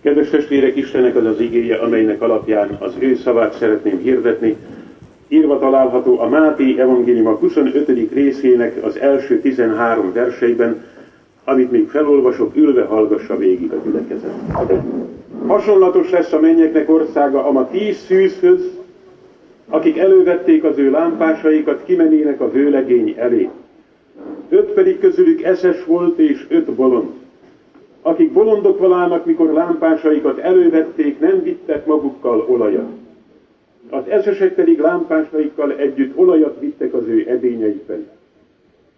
Kedves testvérek, Istennek az az igéje, amelynek alapján az ő szavát szeretném hirdetni. Írva található a Máté evangélium a 25. részének az első 13 verseiben, amit még felolvasok, ülve hallgassa végig a gyülekezet. Hasonlatos lesz a mennyeknek országa a tíz szűzhöz, akik elővették az ő lámpásaikat, kimenének a vőlegény elé. Öt pedig közülük eszes volt, és öt bolond. Akik bolondok valának, mikor lámpásaikat elővették, nem vittek magukkal olajat. Az eszesek pedig lámpásaikkal együtt olajat vittek az ő edényeikben.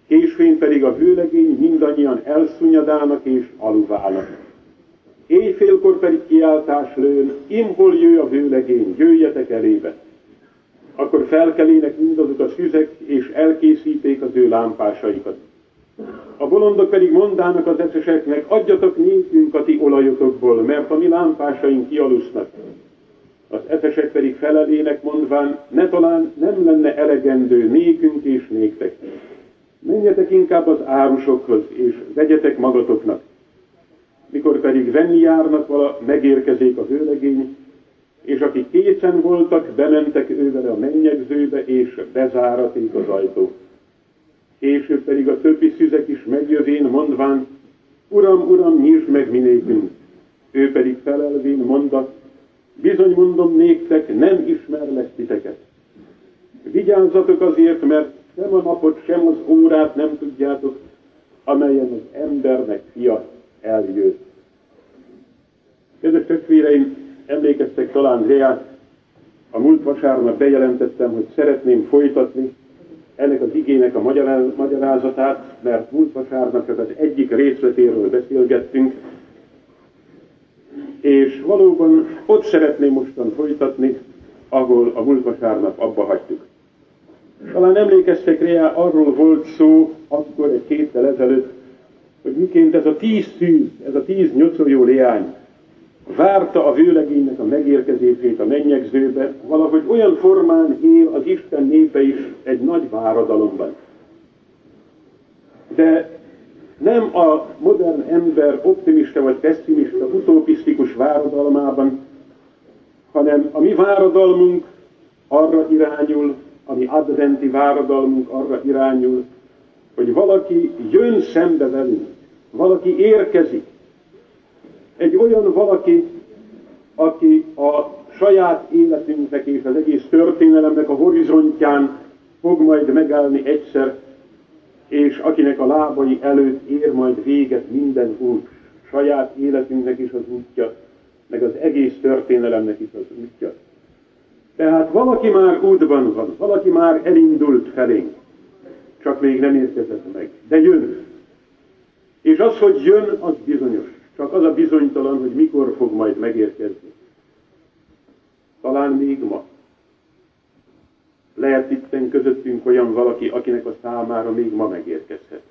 Késvén pedig a vőlegény mindannyian elszunyadának és aluválnak. Éjfélkor pedig kiáltás lőn, imhol jöjj a vőlegény, jöjjetek elébe. Akkor felkelének mindazok a szüzek, és elkészíték az ő lámpásaikat. A bolondok pedig mondának az eszeseknek, adjatok nékünk a ti olajotokból, mert a mi lámpásaink kialusznak. Az eszesek pedig felelének mondván, ne talán nem lenne elegendő nékünk és néktek. Menjetek inkább az árusokhoz, és vegyetek magatoknak. Mikor pedig venni járnak vala, megérkezik a vőlegény, és akik készen voltak, bementek ővele a mennyegzőbe, és bezáraték az ajtót. Később pedig a többi szüzek is megjövén, mondván, Uram, Uram, nyisd meg minékünk. Ő pedig felelvén mondat, bizony mondom néktek, nem ismerlek titeket. Vigyázzatok azért, mert sem a napot, sem az órát nem tudjátok, amelyen az embernek fia eljött. Kedves testvéreim, emlékeztek talán rá, a múlt vasárnap bejelentettem, hogy szeretném folytatni ennek az igének a magyarázatát, mert múlt vasárnap az egyik részletéről beszélgettünk, és valóban ott szeretném mostan folytatni, ahol a múlt vasárnap abba hagytuk. Talán emlékeztek rá, arról volt szó akkor egy héttel ezelőtt, hogy miként ez a tíz szűz, ez a tíz nyocoljó leány várta a vőlegénynek a megérkezését a mennyegzőbe, valahogy olyan formán él az Isten népe is egy nagy váradalomban. De nem a modern ember optimista vagy pessimista, utopisztikus váradalmában, hanem a mi váradalmunk arra irányul, a mi adventi váradalmunk arra irányul, hogy valaki jön szembe velünk, valaki érkezik, egy olyan valaki, aki a saját életünknek és az egész történelemnek a horizontján fog majd megállni egyszer, és akinek a lábai előtt ér majd véget minden út, saját életünknek is az útja, meg az egész történelemnek is az útja. Tehát valaki már útban van, valaki már elindult felénk, csak még nem érkezett meg, de jön. És az, hogy jön, az bizonyos. Csak az a bizonytalan, hogy mikor fog majd megérkezni. Talán még ma. Lehet itten közöttünk olyan valaki, akinek a számára még ma megérkezhet.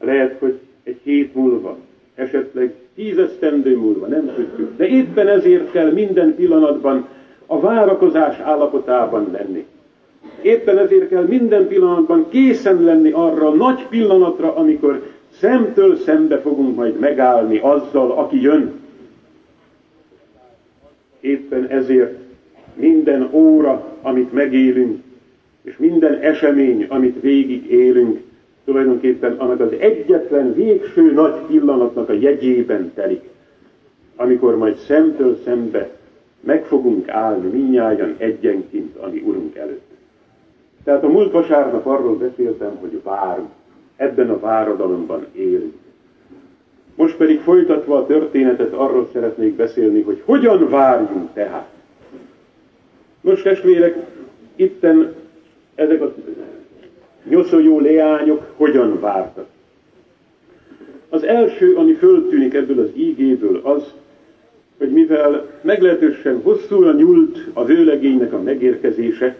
Lehet, hogy egy hét múlva, esetleg tízesztendő múlva, nem tudjuk. De éppen ezért kell minden pillanatban a várakozás állapotában lenni. Éppen ezért kell minden pillanatban készen lenni arra a nagy pillanatra, amikor szemtől szembe fogunk majd megállni azzal, aki jön. Éppen ezért minden óra, amit megélünk, és minden esemény, amit végig élünk, tulajdonképpen annak az egyetlen végső nagy pillanatnak a jegyében telik, amikor majd szemtől szembe meg fogunk állni minnyáján egyenként a mi Urunk előtt. Tehát a múlt vasárnap arról beszéltem, hogy várunk ebben a váradalomban élünk. Most pedig folytatva a történetet arról szeretnék beszélni, hogy hogyan várjunk tehát. Nos, testvérek, itten ezek a nyoszójó leányok hogyan vártak. Az első, ami föltűnik ebből az ígéből, az, hogy mivel meglehetősen hosszúra nyúlt a vőlegénynek a megérkezése,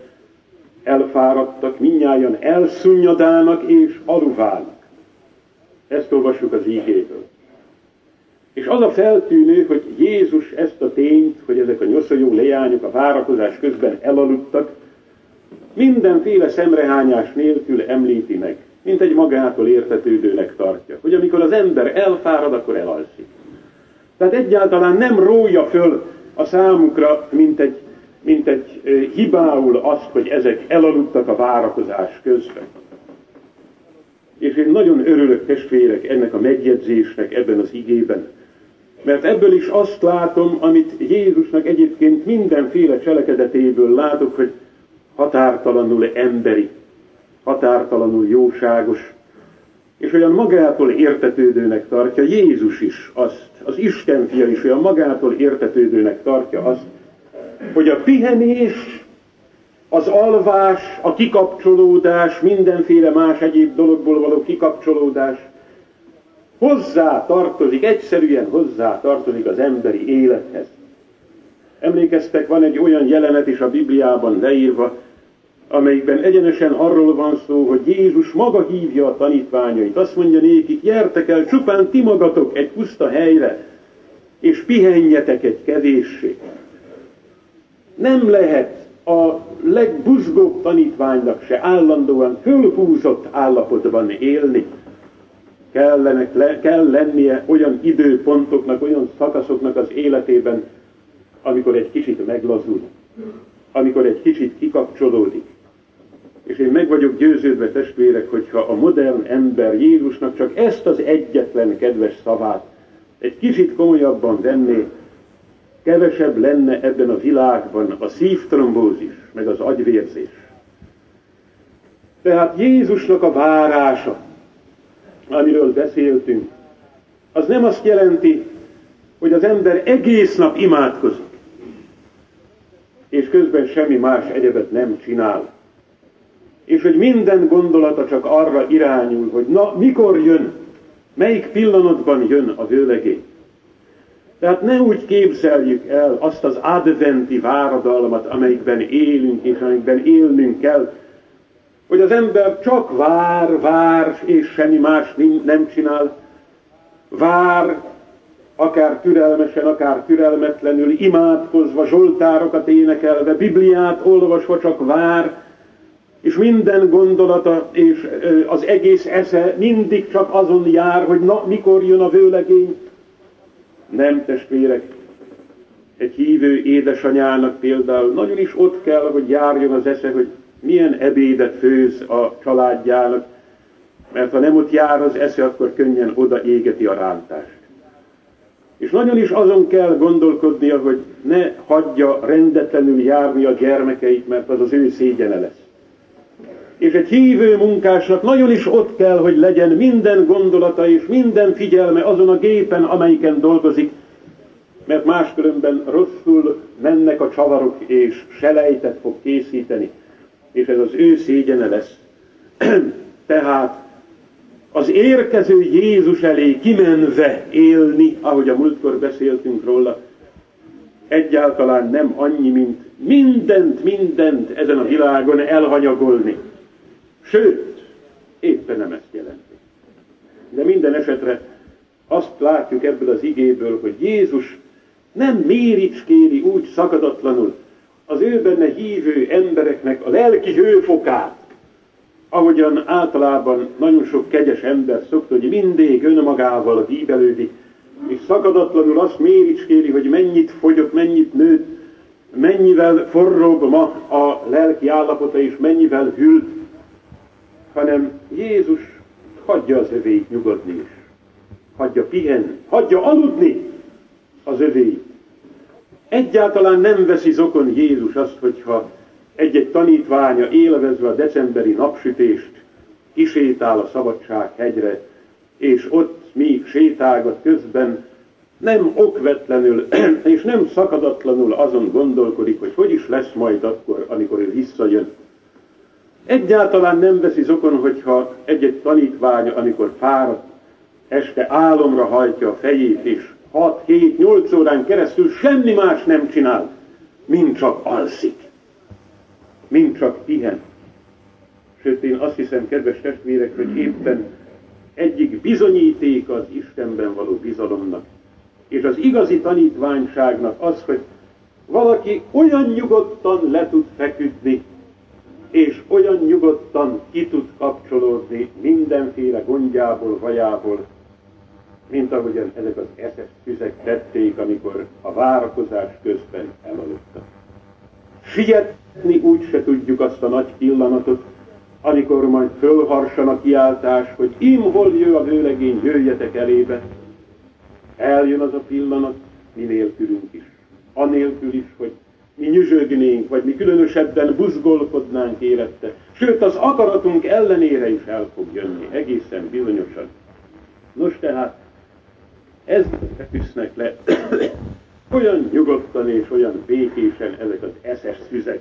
elfáradtak, minnyáján elszunnyadálnak és aluválnak. Ezt olvassuk az ígéből. És az a feltűnő, hogy Jézus ezt a tényt, hogy ezek a nyoszajó leányok a várakozás közben elaludtak, mindenféle szemrehányás nélkül említi meg, mint egy magától értetődőnek tartja, hogy amikor az ember elfárad, akkor elalszik. Tehát egyáltalán nem rója föl a számukra, mint egy, mint egy hibául azt, hogy ezek elaludtak a várakozás közben. És én nagyon örülök, testvérek, ennek a megjegyzésnek ebben az igében. Mert ebből is azt látom, amit Jézusnak egyébként mindenféle cselekedetéből látok, hogy határtalanul emberi, határtalanul jóságos, és olyan magától értetődőnek tartja Jézus is azt, az Isten fia is olyan magától értetődőnek tartja azt, hogy a pihenés, az alvás, a kikapcsolódás, mindenféle más egyéb dologból való kikapcsolódás hozzá tartozik, egyszerűen hozzá tartozik az emberi élethez. Emlékeztek, van egy olyan jelenet is a Bibliában leírva, amelyikben egyenesen arról van szó, hogy Jézus maga hívja a tanítványait. Azt mondja nékik, gyertek el csupán ti magatok egy puszta helyre, és pihenjetek egy kevéssé. Nem lehet a legbuzgóbb tanítványnak se állandóan fölhúzott állapotban élni. Kellenek, le, kell lennie olyan időpontoknak, olyan szakaszoknak az életében, amikor egy kicsit meglazul, amikor egy kicsit kikapcsolódik, és én meg vagyok győződve, testvérek, hogyha a modern ember Jézusnak csak ezt az egyetlen kedves szavát egy kicsit komolyabban venné, kevesebb lenne ebben a világban a szívtrombózis, meg az agyvérzés. Tehát Jézusnak a várása, amiről beszéltünk, az nem azt jelenti, hogy az ember egész nap imádkozik, és közben semmi más egyebet nem csinál és hogy minden gondolata csak arra irányul, hogy na, mikor jön, melyik pillanatban jön a vőlegény. Tehát ne úgy képzeljük el azt az adventi váradalmat, amelyikben élünk és amelyikben élnünk kell, hogy az ember csak vár, vár, és semmi más nem csinál. Vár, akár türelmesen, akár türelmetlenül, imádkozva, zsoltárokat énekelve, Bibliát olvasva csak vár, és minden gondolata és az egész esze mindig csak azon jár, hogy na, mikor jön a vőlegény. Nem, testvérek, egy hívő édesanyának például nagyon is ott kell, hogy járjon az esze, hogy milyen ebédet főz a családjának, mert ha nem ott jár az esze, akkor könnyen oda égeti a rántást. És nagyon is azon kell gondolkodnia, hogy ne hagyja rendetlenül járni a gyermekeit, mert az az ő szégyene lesz és egy hívő munkásnak nagyon is ott kell, hogy legyen minden gondolata és minden figyelme azon a gépen, amelyiken dolgozik, mert máskülönben rosszul mennek a csavarok, és selejtet fog készíteni, és ez az ő szégyene lesz. Tehát az érkező Jézus elé kimenve élni, ahogy a múltkor beszéltünk róla, egyáltalán nem annyi, mint mindent, mindent ezen a világon elhanyagolni. Sőt, éppen nem ezt jelenti. De minden esetre azt látjuk ebből az igéből, hogy Jézus nem méricskéri úgy szakadatlanul az ő benne hívő embereknek a lelki hőfokát, ahogyan általában nagyon sok kegyes ember szokta, hogy mindig önmagával bíbelődik, és szakadatlanul azt méricskéri, hogy mennyit fogyott, mennyit nőtt, mennyivel forróbb ma a lelki állapota, és mennyivel hűlt, hanem Jézus hagyja az övéit nyugodni is. Hagyja pihenni, hagyja aludni az övéit. Egyáltalán nem veszi zokon Jézus azt, hogyha egy-egy tanítványa élvezve a decemberi napsütést kisétál a szabadság hegyre, és ott még sétálgat közben, nem okvetlenül és nem szakadatlanul azon gondolkodik, hogy hogy is lesz majd akkor, amikor ő visszajön Egyáltalán nem veszi zokon, hogyha egy-egy tanítvány, amikor fáradt, este álomra hajtja a fejét, és 6-7-8 órán keresztül semmi más nem csinál, mint csak alszik, mint csak pihen. Sőt, én azt hiszem, kedves testvérek, hogy éppen egyik bizonyíték az Istenben való bizalomnak, és az igazi tanítványságnak az, hogy valaki olyan nyugodtan le tud feküdni, és olyan nyugodtan ki tud kapcsolódni mindenféle gondjából, vajából, mint ahogyan ezek az eszes tüzek tették, amikor a várakozás közben elaludtak. Sietni úgy se tudjuk azt a nagy pillanatot, amikor majd fölharsan a kiáltás, hogy im hol jő a vőlegény, jöjjetek elébe. Eljön az a pillanat, mi nélkülünk is. Anélkül is, hogy mi nyüzsögnénk, vagy mi különösebben buzgolkodnánk érette. Sőt, az akaratunk ellenére is el fog jönni, egészen bizonyosan. Nos tehát, ez tűznek le olyan nyugodtan és olyan békésen ezek az eszes szüzek,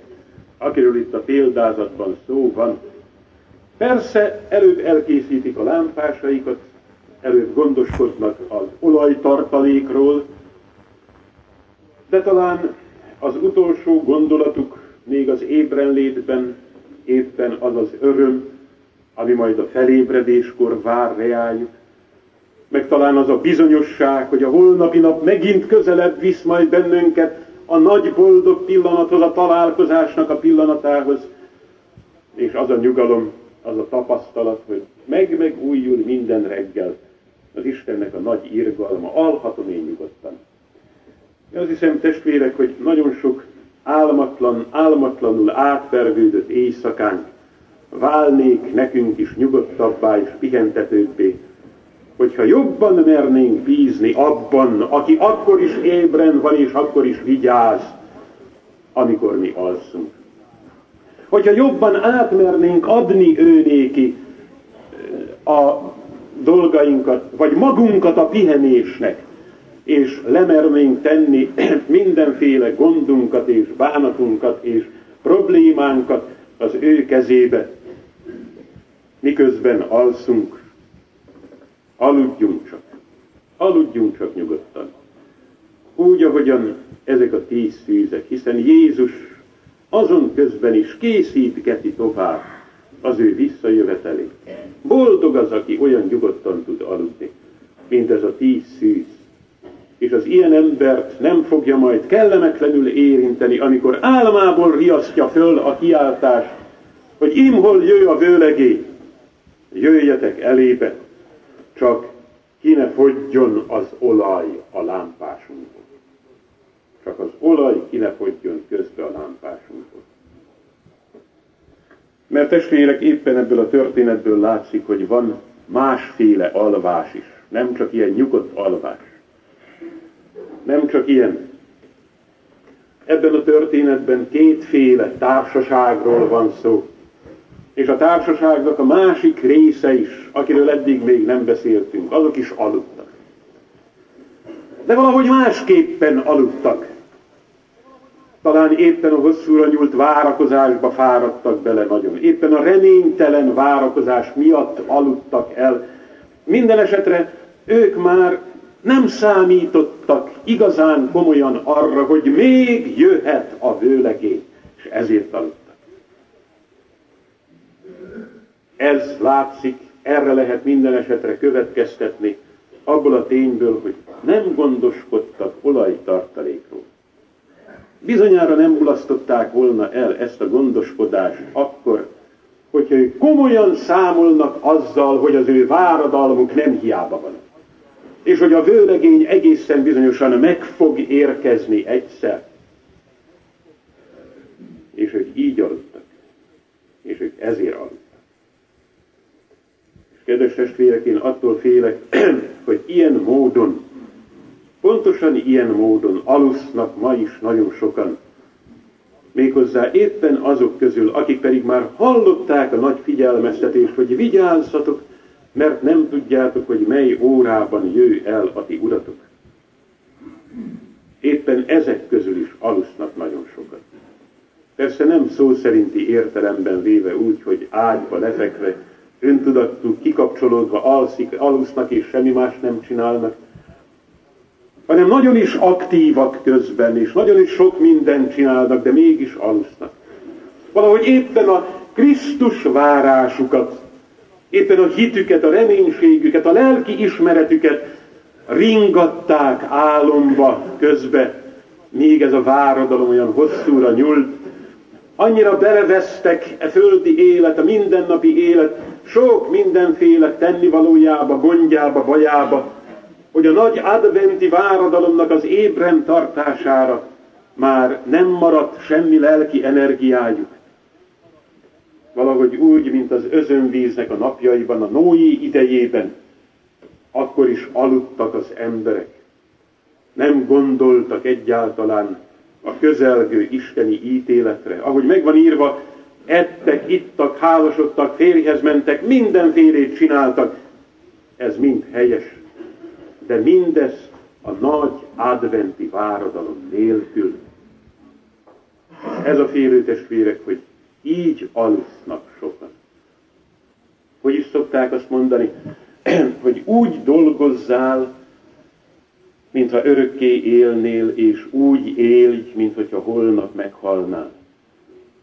akiről itt a példázatban szó van. Persze előbb elkészítik a lámpásaikat, előbb gondoskodnak az olajtartalékról, de talán az utolsó gondolatuk még az ébrenlétben éppen az az öröm, ami majd a felébredéskor vár reájuk, meg talán az a bizonyosság, hogy a holnapi nap megint közelebb visz majd bennünket a nagy boldog pillanathoz, a találkozásnak a pillanatához, és az a nyugalom, az a tapasztalat, hogy meg-megújul minden reggel. Az Istennek a nagy irgalma, alhatom én nyugodtan. Én azt hiszem, testvérek, hogy nagyon sok álmatlan, álmatlanul átvergődött éjszakánk válnék nekünk is nyugodtabbá és pihentetőbbé, hogyha jobban mernénk bízni abban, aki akkor is ébren van és akkor is vigyáz, amikor mi alszunk. Hogyha jobban átmernénk adni őnéki a dolgainkat, vagy magunkat a pihenésnek, és lemernénk tenni mindenféle gondunkat és bánatunkat és problémánkat az ő kezébe, miközben alszunk, Aludjunk csak. Aludjunk csak nyugodtan. Úgy, ahogyan ezek a tíz szűzek, hiszen Jézus azon közben is készítgeti tovább az ő visszajövetelét. Boldog az, aki olyan nyugodtan tud aludni, mint ez a tíz szűz. És az ilyen embert nem fogja majd kellemetlenül érinteni, amikor álmából riasztja föl a kiáltás, hogy imhol jöjj a vőlegé, jöjjetek elébe, csak ki ne fogjon az olaj a lámpásunkból. Csak az olaj ki ne fogjon közbe a lámpásunkból. Mert testvérek, éppen ebből a történetből látszik, hogy van másféle alvás is. Nem csak ilyen nyugodt alvás. Nem csak ilyen. Ebben a történetben kétféle társaságról van szó és a társaságnak a másik része is, akiről eddig még nem beszéltünk, azok is aludtak. De valahogy másképpen aludtak. Talán éppen a hosszúra nyúlt várakozásba fáradtak bele nagyon. Éppen a reménytelen várakozás miatt aludtak el. Minden esetre ők már nem számítottak igazán komolyan arra, hogy még jöhet a vőlegé, és ezért aludtak. Ez látszik, erre lehet minden esetre következtetni, abból a tényből, hogy nem gondoskodtak olajtartalékról. Bizonyára nem mulasztották volna el ezt a gondoskodást akkor, hogyha ők komolyan számolnak azzal, hogy az ő váradalmuk nem hiába van. És hogy a vőlegény egészen bizonyosan meg fog érkezni egyszer. És ők így aludtak. És ők ezért aludtak. Kedves testvérek, én attól félek, hogy ilyen módon, pontosan ilyen módon alusznak ma is nagyon sokan. Méghozzá éppen azok közül, akik pedig már hallották a nagy figyelmeztetést, hogy vigyázzatok, mert nem tudjátok, hogy mely órában jöjj el a ti uratok. Éppen ezek közül is alusznak nagyon sokat. Persze nem szó szerinti értelemben véve úgy, hogy ágyba lefekve öntudatú, kikapcsolódva alszik, alusznak és semmi más nem csinálnak, hanem nagyon is aktívak közben, és nagyon is sok mindent csinálnak, de mégis alusznak. Valahogy éppen a Krisztus várásukat, éppen a hitüket, a reménységüket, a lelki ismeretüket ringatták álomba közbe, még ez a váradalom olyan hosszúra nyúlt, annyira belevesztek e földi élet, a mindennapi élet. Sok mindenféle tennivalójába, gondjába, bajába, hogy a nagy adventi váradalomnak az ébren tartására már nem maradt semmi lelki energiájuk. Valahogy úgy, mint az özönvíznek a napjaiban, a Nói idejében, akkor is aludtak az emberek. Nem gondoltak egyáltalán a közelgő isteni ítéletre. Ahogy megvan írva, ettek, ittak, hálosodtak, férjhez mentek, mindenfélét csináltak. Ez mind helyes. De mindez a nagy adventi váradalom nélkül. Ez a félőtestvérek, hogy így alusznak sokan. Hogy is szokták azt mondani, hogy úgy dolgozzál, mintha örökké élnél, és úgy élj, mint hogyha holnap meghalnál.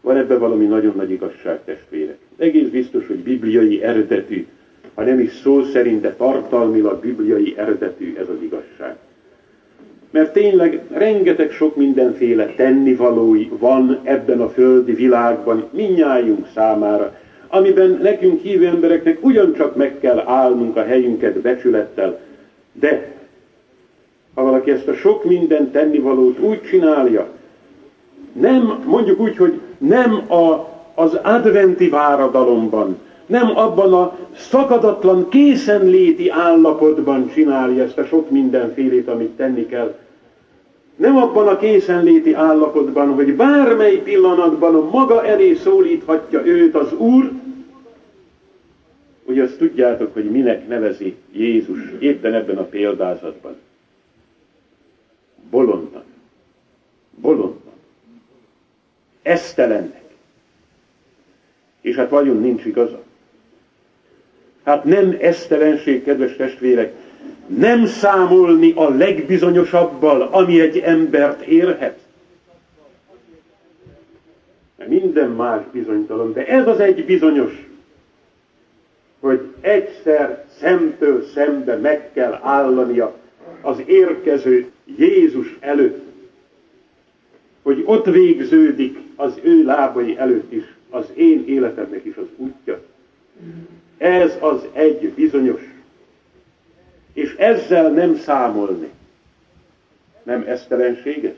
Van ebben valami nagyon nagy igazság, testvérek. Egész biztos, hogy bibliai eredetű, ha nem is szó szerint, de tartalmilag bibliai eredetű ez az igazság. Mert tényleg rengeteg sok mindenféle tennivalói van ebben a földi világban, minnyájunk számára, amiben nekünk hívő embereknek ugyancsak meg kell állnunk a helyünket becsülettel, de ha valaki ezt a sok minden tennivalót úgy csinálja, nem, mondjuk úgy, hogy nem a, az adventi váradalomban, nem abban a szakadatlan készenléti állapotban csinálja ezt a sok mindenfélét, amit tenni kell. Nem abban a készenléti állapotban, hogy bármely pillanatban a maga elé szólíthatja őt az Úr, hogy azt tudjátok, hogy minek nevezi Jézus éppen ebben a példázatban. Bolondnak. Bolondnak. Esztelennek. És hát vajon nincs igaza? Hát nem esztelenség, kedves testvérek, nem számolni a legbizonyosabbal, ami egy embert érhet. Mert minden más bizonytalan, de ez az egy bizonyos, hogy egyszer szemtől szembe meg kell állania az érkező Jézus előtt, hogy ott végződik az ő lábai előtt is az én életemnek is az útja. Ez az egy bizonyos. És ezzel nem számolni. Nem esztelenség ez?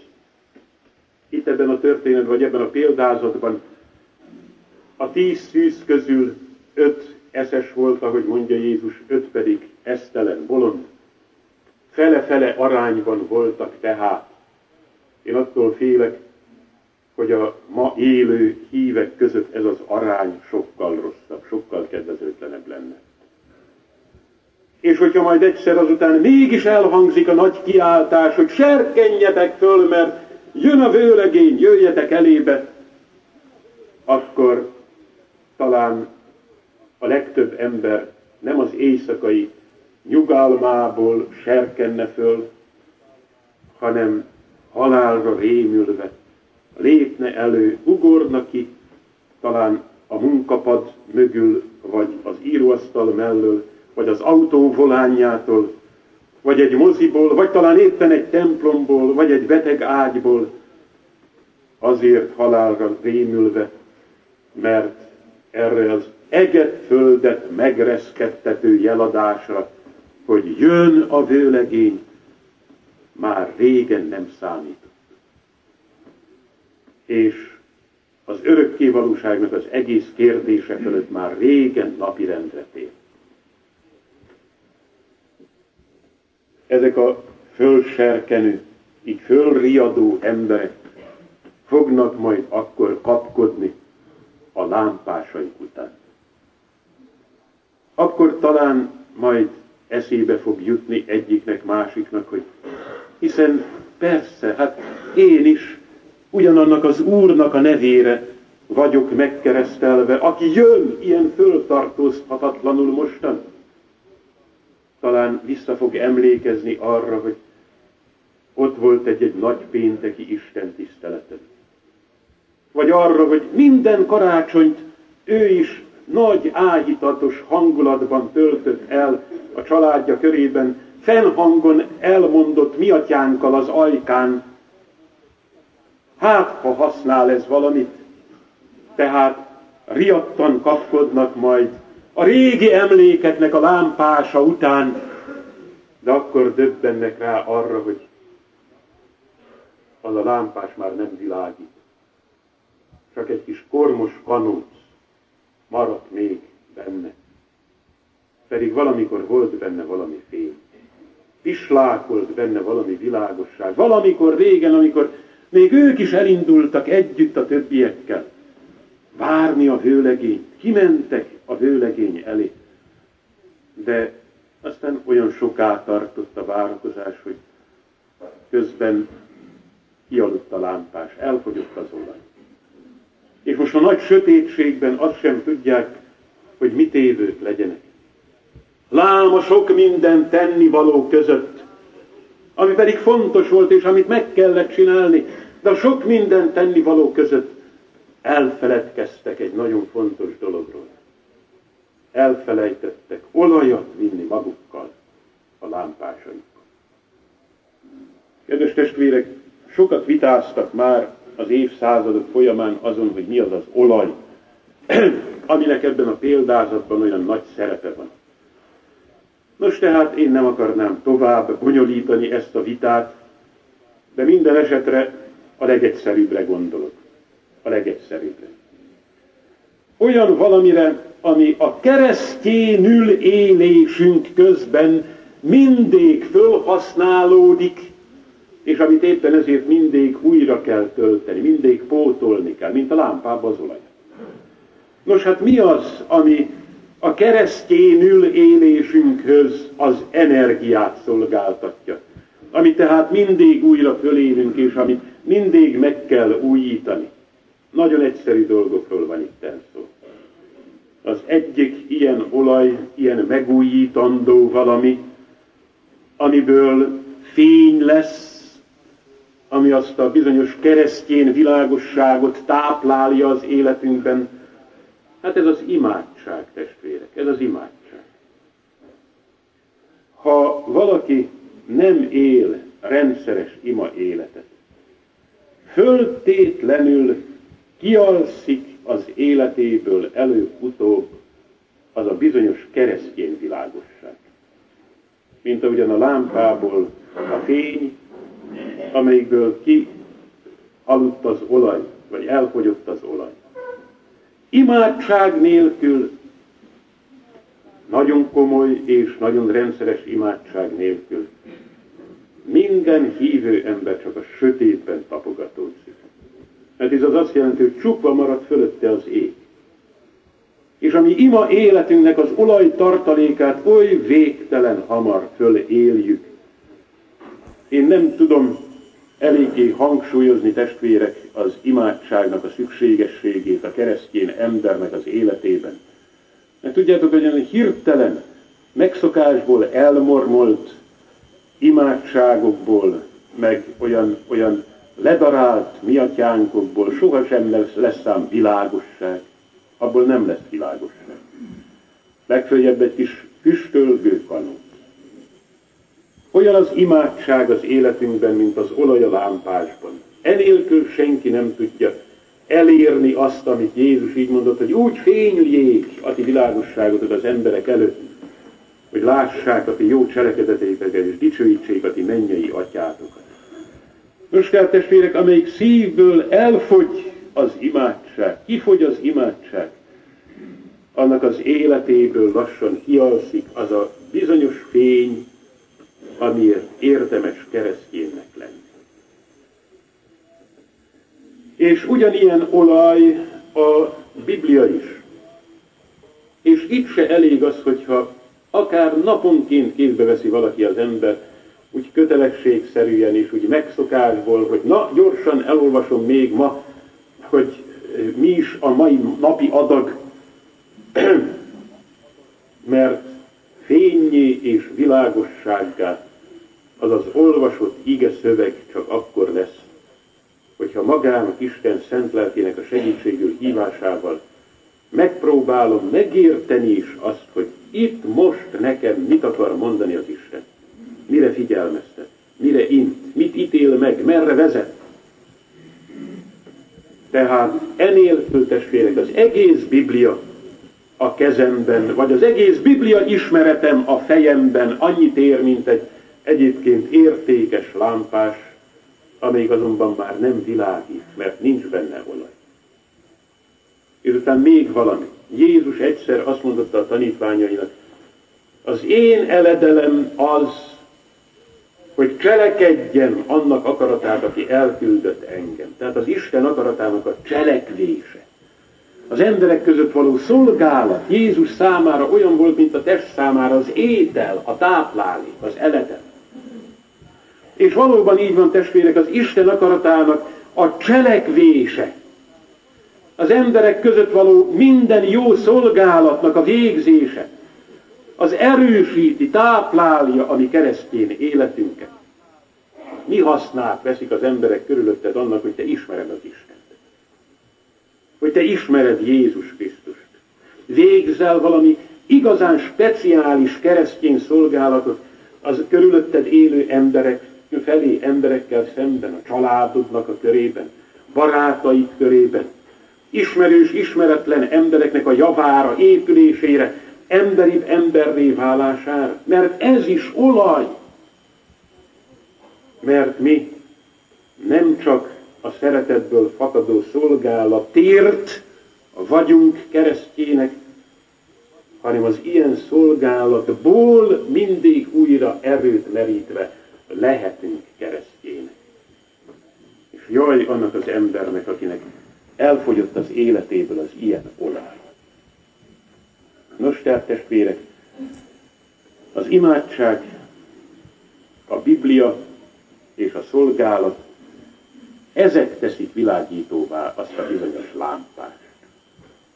Itt ebben a történetben, vagy ebben a példázatban a tíz szűz közül öt eszes volt, ahogy mondja Jézus, öt pedig esztelen, bolond. Fele-fele arányban voltak tehát. Én attól félek, hogy a ma élő hívek között ez az arány sokkal rosszabb, sokkal kedvezőtlenebb lenne. És hogyha majd egyszer azután mégis elhangzik a nagy kiáltás, hogy serkenjetek föl, mert jön a vőlegény, jöjjetek elébe, akkor talán a legtöbb ember nem az éjszakai nyugalmából serkenne föl, hanem halálra rémülve lépne elő, ugorna ki, talán a munkapad mögül, vagy az íróasztal mellől, vagy az autó volánjától, vagy egy moziból, vagy talán éppen egy templomból, vagy egy beteg ágyból, azért halálra rémülve, mert erre az eget földet megreszkettető jeladásra, hogy jön a vőlegény, már régen nem számít. És az örökkévalóságnak az egész kérdése fölött már régen napirendre tér. Ezek a fölserkenő, így fölriadó emberek fognak majd akkor kapkodni a lámpásaik után. Akkor talán majd eszébe fog jutni egyiknek, másiknak, hogy hiszen persze, hát én is ugyanannak az Úrnak a nevére vagyok megkeresztelve, aki jön ilyen föltartózhatatlanul mostan. Talán vissza fog emlékezni arra, hogy ott volt egy-egy nagy pénteki Isten tiszteleten. Vagy arra, hogy minden karácsonyt ő is nagy áhítatos hangulatban töltött el a családja körében, fennhangon elmondott mi atyánkkal az ajkán, hát ha használ ez valamit, tehát riadtan kapkodnak majd a régi emlékeknek a lámpása után, de akkor döbbennek rá arra, hogy az a lámpás már nem világít. Csak egy kis kormos kanóc maradt még benne. Pedig valamikor volt benne valami fény. Pislákolt benne valami világosság. Valamikor régen, amikor még ők is elindultak együtt a többiekkel. Várni a vőlegényt. Kimentek a vőlegény elé. De aztán olyan soká tartott a várakozás, hogy közben kialudt a lámpás, elfogyott az olaj. És most a nagy sötétségben azt sem tudják, hogy mit évők legyenek. Lám a sok minden tennivaló között, ami pedig fontos volt, és amit meg kellett csinálni, de a sok minden tennivaló között elfeledkeztek egy nagyon fontos dologról. Elfelejtettek olajat vinni magukkal a lámpásaikon. Kedves testvérek, sokat vitáztak már az évszázadok folyamán azon, hogy mi az az olaj, aminek ebben a példázatban olyan nagy szerepe van. Nos, tehát én nem akarnám tovább bonyolítani ezt a vitát, de minden esetre a legegyszerűbbre gondolok. A legegyszerűbbre. Olyan valamire, ami a keresztényül élésünk közben mindig fölhasználódik, és amit éppen ezért mindig újra kell tölteni, mindig pótolni kell, mint a lámpába az olaj. Nos, hát mi az, ami a keresztényül élésünkhöz az energiát szolgáltatja? Ami tehát mindig újra fölélünk, és amit mindig meg kell újítani. Nagyon egyszerű dolgokról van itt szó. Az egyik ilyen olaj, ilyen megújítandó valami, amiből fény lesz, ami azt a bizonyos keresztjén világosságot táplálja az életünkben, hát ez az imádság, testvérek, ez az imádság. Ha valaki nem él rendszeres ima életet, föltétlenül kialszik az életéből előbb-utóbb az a bizonyos keresztjén világosság. Mint ahogyan a lámpából a fény amelyikből ki aludt az olaj, vagy elfogyott az olaj. Imádság nélkül, nagyon komoly és nagyon rendszeres imádság nélkül, minden hívő ember csak a sötétben tapogatózik. Mert ez az azt jelenti, hogy csukva maradt fölötte az ég. És ami ima életünknek az olaj tartalékát oly végtelen hamar föléljük. Én nem tudom eléggé hangsúlyozni testvérek az imádságnak a szükségességét a keresztjén embernek az életében. Mert tudjátok, hogy olyan hirtelen, megszokásból elmormolt imádságokból, meg olyan, olyan ledarált miatyánkokból sohasem lesz, lesz ám világosság. Abból nem lesz világosság. Legfőjebb egy kis füstölgő kanó. Olyan az imádság az életünkben, mint az olaj a lámpásban. Enélkül senki nem tudja elérni azt, amit Jézus így mondott, hogy úgy fényüljék a ti világosságotok az emberek előtt, hogy lássák a ti jó cselekedeteiket, és dicsőítsék a ti mennyei atyátokat. Kell testvérek, amelyik szívből elfogy az imádság, kifogy az imádság, annak az életéből lassan kialszik az a bizonyos fény, amiért érdemes keresztjénnek lenni. És ugyanilyen olaj a Biblia is. És itt se elég az, hogyha akár naponként kézbe veszi valaki az ember, úgy kötelességszerűen is, úgy megszokásból, hogy na, gyorsan elolvasom még ma, hogy mi is a mai napi adag, mert fényé és világossággá az olvasott ige szöveg csak akkor lesz, hogyha magának Isten szent lelkének a segítségül hívásával megpróbálom megérteni is azt, hogy itt most nekem mit akar mondani az Isten. Mire figyelmeztet, mire int, mit ítél meg, merre vezet. Tehát enélkül testvérek az egész Biblia a kezemben, vagy az egész Biblia ismeretem a fejemben annyit ér, mint egy egyébként értékes lámpás, amelyik azonban már nem világít, mert nincs benne olaj. És utána még valami. Jézus egyszer azt mondotta a tanítványainak, az én eledelem az, hogy cselekedjen annak akaratát, aki elküldött engem. Tehát az Isten akaratának a cselekvése. Az emberek között való szolgálat Jézus számára olyan volt, mint a test számára az étel, a táplálék, az eletem. És valóban így van testvérek, az Isten akaratának a cselekvése. Az emberek között való minden jó szolgálatnak a végzése az erősíti, táplálja a mi keresztény életünket. Mi hasznát veszik az emberek körülötted annak, hogy te ismered az Istent? Hogy te ismered Jézus Krisztust. Végzel valami igazán speciális keresztény szolgálatot az körülötted élő emberek felé, emberekkel szemben, a családodnak a körében, barátaid körében, ismerős, ismeretlen embereknek a javára, épülésére, emberi emberré válására. Mert ez is olaj. Mert mi nem csak a szeretetből fakadó szolgálatért vagyunk keresztjének, hanem az ilyen szolgálatból mindig újra erőt merítve lehetünk keresztjének. És jaj annak az embernek, akinek elfogyott az életéből az ilyen olaj. Nos, tehát testvérek, az imádság, a Biblia és a szolgálat, ezek teszik világítóvá azt a bizonyos lámpást.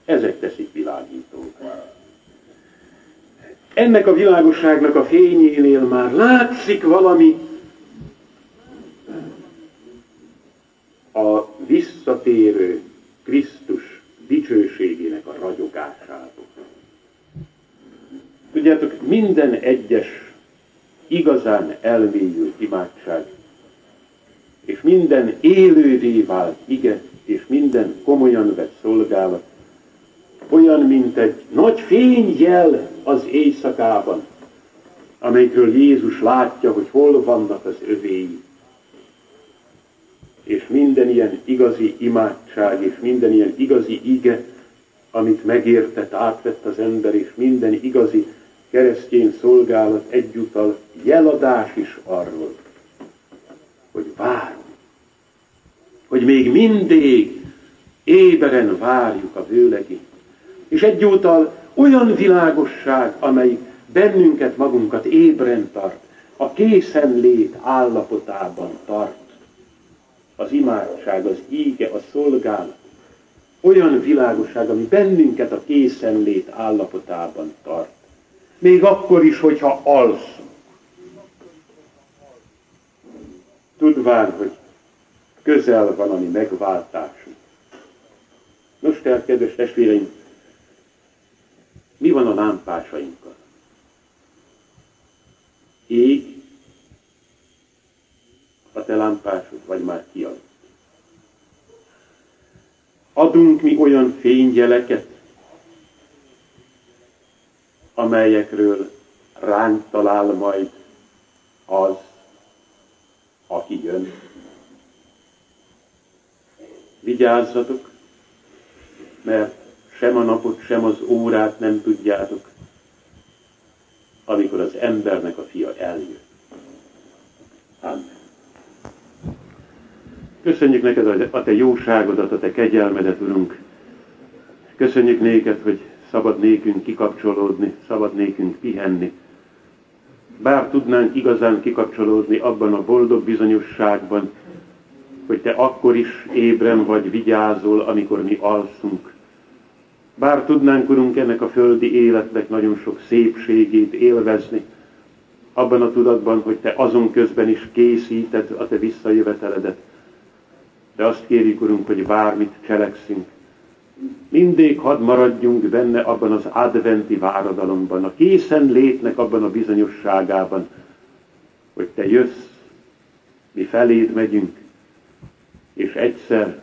Ezek teszik világítóvá. Ennek a világosságnak a fényénél már látszik valami a visszatérő Krisztus dicsőségének a ragyogásából. Tudjátok, minden egyes igazán elmélyült imádság, és minden élővé vált ige, és minden komolyan vett szolgálat, olyan, mint egy nagy fényjel az éjszakában, amelyikről Jézus látja, hogy hol vannak az övéi. És minden ilyen igazi imádság, és minden ilyen igazi ige, amit megértett, átvett az ember, és minden igazi keresztény szolgálat egyúttal jeladás is arról, hogy várunk, hogy még mindig éberen várjuk a vőlegi, és egyúttal olyan világosság, amely bennünket, magunkat ébren tart, a készenlét állapotában tart. Az imádság, az íge, a szolgálat. Olyan világosság, ami bennünket a készenlét állapotában tart. Még akkor is, hogyha alszunk. Tudván, hogy közel van a mi megváltásunk. Nos, tehát, kedves testvéreim, mi van a lámpásainkkal? Ég a te lámpásod, vagy már kialudt? Adunk mi olyan fényjeleket, amelyekről ránk talál majd az, aki jön. Vigyázzatok, mert sem a napot, sem az órát nem tudjátok, amikor az embernek a fia eljön. Amen. Köszönjük neked a te jóságodat, a te kegyelmedet, Urunk. Köszönjük néked, hogy szabad nékünk kikapcsolódni, szabad nékünk pihenni. Bár tudnánk igazán kikapcsolódni abban a boldog bizonyosságban, hogy te akkor is ébren vagy vigyázol, amikor mi alszunk. Bár tudnánk, Urunk, ennek a földi életnek nagyon sok szépségét élvezni, abban a tudatban, hogy te azon közben is készíted a te visszajöveteledet. De azt kérjük, Urunk, hogy bármit cselekszünk, mindig hadd maradjunk benne abban az adventi váradalomban, a készen létnek abban a bizonyosságában, hogy te jössz, mi feléd megyünk, és egyszer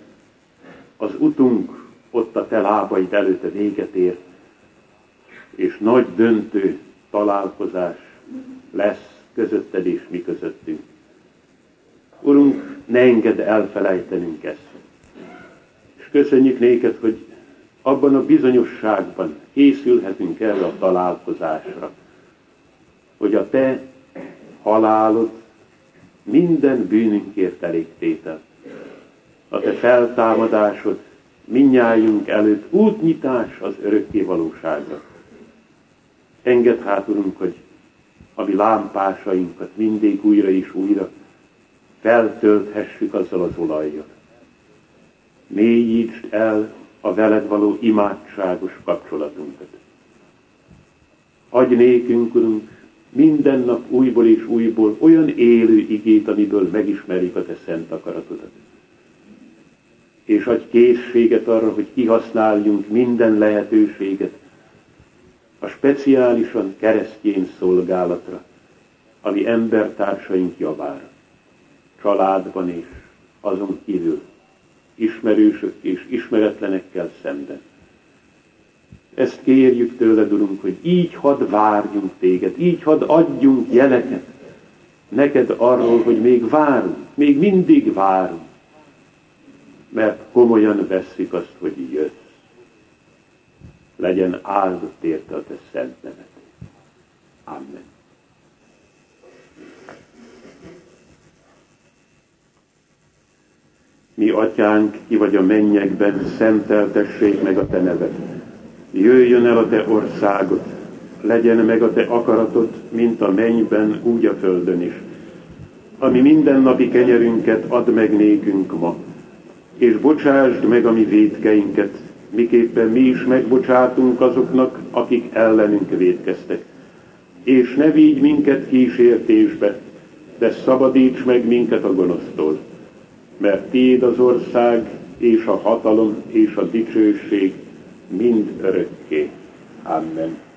az utunk ott a te lábaid előtte véget ér, és nagy döntő találkozás lesz közötted és mi közöttünk. Urunk, ne engedd elfelejtenünk ezt. És köszönjük néked, hogy abban a bizonyosságban készülhetünk erre a találkozásra, hogy a te halálod minden bűnünkért elégtétel. A te feltámadásod minnyájunk előtt útnyitás az örökké valóságra. Engedd hát, Urunk, hogy a mi lámpásainkat mindig újra és újra feltölthessük azzal az olajjal. Mélyítsd el a veled való imádságos kapcsolatunkat. Adj nékünk, Urunk, minden nap újból és újból olyan élő igét, amiből megismerjük a Te szent akaratodat. És adj készséget arra, hogy kihasználjunk minden lehetőséget a speciálisan keresztény szolgálatra, ami embertársaink javára, családban és azon kívül, ismerősök és ismeretlenekkel szemben. Ezt kérjük tőled, Urunk, hogy így hadd várjunk téged, így hadd adjunk jeleket neked arról, hogy még várunk, még mindig várunk, mert komolyan veszik azt, hogy jössz. Legyen áldott érte a te szent nevet. Amen. Mi atyánk, ki vagy a mennyekben, szenteltessék meg a te neved jöjjön el a te országod, legyen meg a te akaratod, mint a mennyben, úgy a földön is. Ami mindennapi kenyerünket add meg nékünk ma, és bocsásd meg a mi védkeinket, miképpen mi is megbocsátunk azoknak, akik ellenünk védkeztek. És ne vigy minket kísértésbe, de szabadíts meg minket a gonosztól, mert tiéd az ország, és a hatalom, és a dicsőség, mind örökké. Amen.